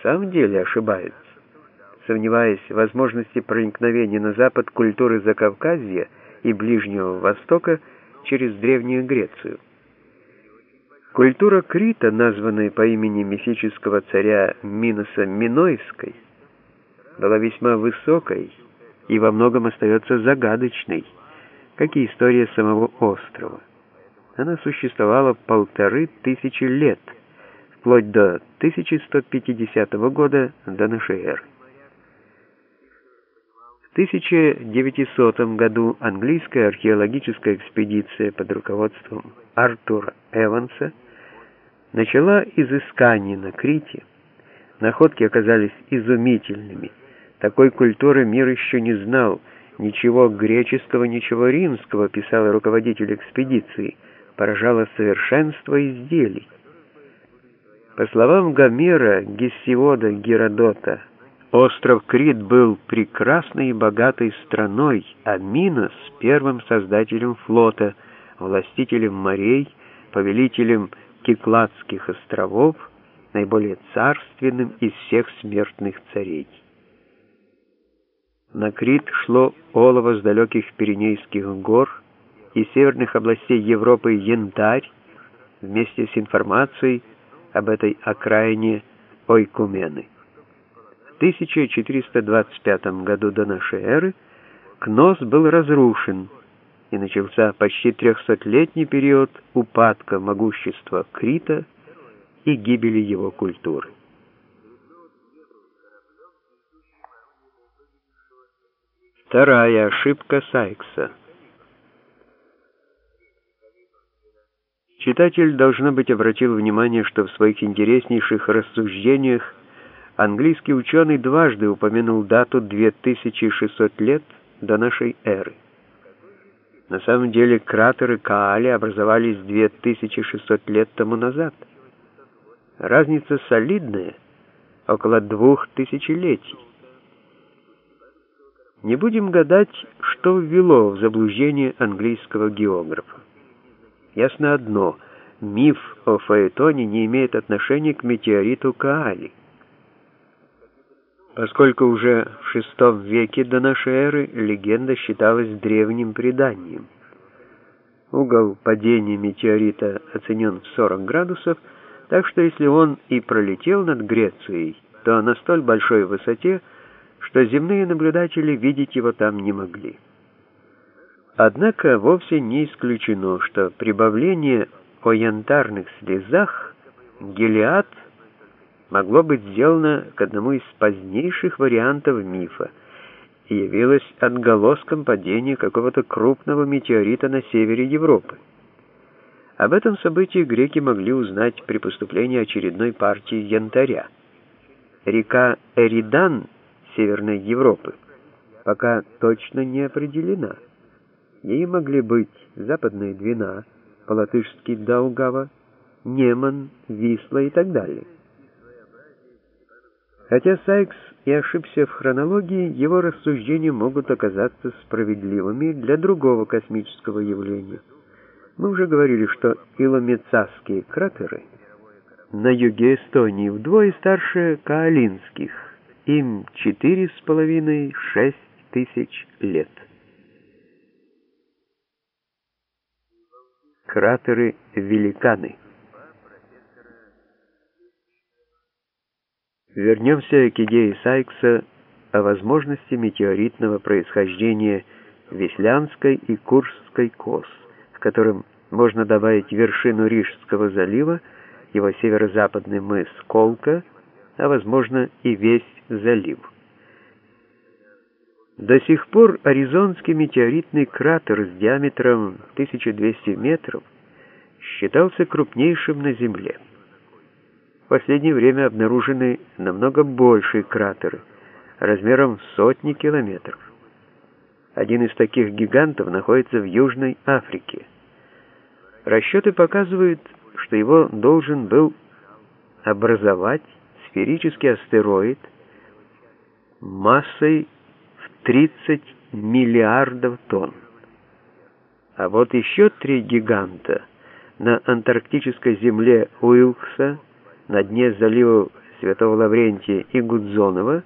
в самом деле ошибаются, сомневаясь в возможности проникновения на запад культуры Закавказья и Ближнего Востока через Древнюю Грецию. Культура Крита, названная по имени мифического царя Миноса Минойской, была весьма высокой и во многом остается загадочной, как и история самого острова. Она существовала полторы тысячи лет, вплоть до 1150 года до нашей эры. В 1900 году английская археологическая экспедиция под руководством Артура Эванса начала изыскание на Крите. Находки оказались изумительными. Такой культуры мир еще не знал. Ничего греческого, ничего римского, писал руководитель экспедиции. Поражало совершенство изделий. По словам Гомера, Гессиода, Геродота, остров Крит был прекрасной и богатой страной, а Минос — первым создателем флота, властителем морей, повелителем Кикладских островов, наиболее царственным из всех смертных царей. На Крит шло олово с далеких Пиренейских гор и северных областей Европы янтарь вместе с информацией об этой окраине Ойкумены. В 1425 году до нашей эры Кнос был разрушен, и начался почти трехсотлетний период упадка могущества Крита и гибели его культуры. Вторая ошибка Сайкса. Читатель, должно быть, обратил внимание, что в своих интереснейших рассуждениях английский ученый дважды упомянул дату 2600 лет до нашей эры. На самом деле кратеры Каали образовались 2600 лет тому назад. Разница солидная, около двух тысячелетий. Не будем гадать, что ввело в заблуждение английского географа. Ясно одно — миф о Фаэтоне не имеет отношения к метеориту Каали. Поскольку уже в VI веке до нашей эры легенда считалась древним преданием. Угол падения метеорита оценен в 40 градусов, так что если он и пролетел над Грецией, то на столь большой высоте, что земные наблюдатели видеть его там не могли. Однако вовсе не исключено, что прибавление о янтарных слезах Гелиад могло быть сделано к одному из позднейших вариантов мифа и явилось отголоском падения какого-то крупного метеорита на севере Европы. Об этом событии греки могли узнать при поступлении очередной партии янтаря. Река Эридан Северной Европы пока точно не определена. Ей могли быть Западная Двина, по-латышски Даугава, Неман, Висла и так далее. Хотя Сайкс и ошибся в хронологии, его рассуждения могут оказаться справедливыми для другого космического явления. Мы уже говорили, что иломецасские кратеры на юге Эстонии вдвое старше каолинских, им 4,5-6 тысяч лет. Кратеры-великаны Вернемся к идее Сайкса о возможности метеоритного происхождения Веслянской и Куршской кос, к которым можно добавить вершину Рижского залива, его северо-западный мыс Колка, а возможно и весь залив. До сих пор Аризонский метеоритный кратер с диаметром 1200 метров считался крупнейшим на Земле. В последнее время обнаружены намного большие кратеры, размером в сотни километров. Один из таких гигантов находится в Южной Африке. Расчеты показывают, что его должен был образовать сферический астероид массой 30 миллиардов тонн. А вот еще три гиганта на антарктической земле Уилкса на дне залива Святого Лаврентия и Гудзонова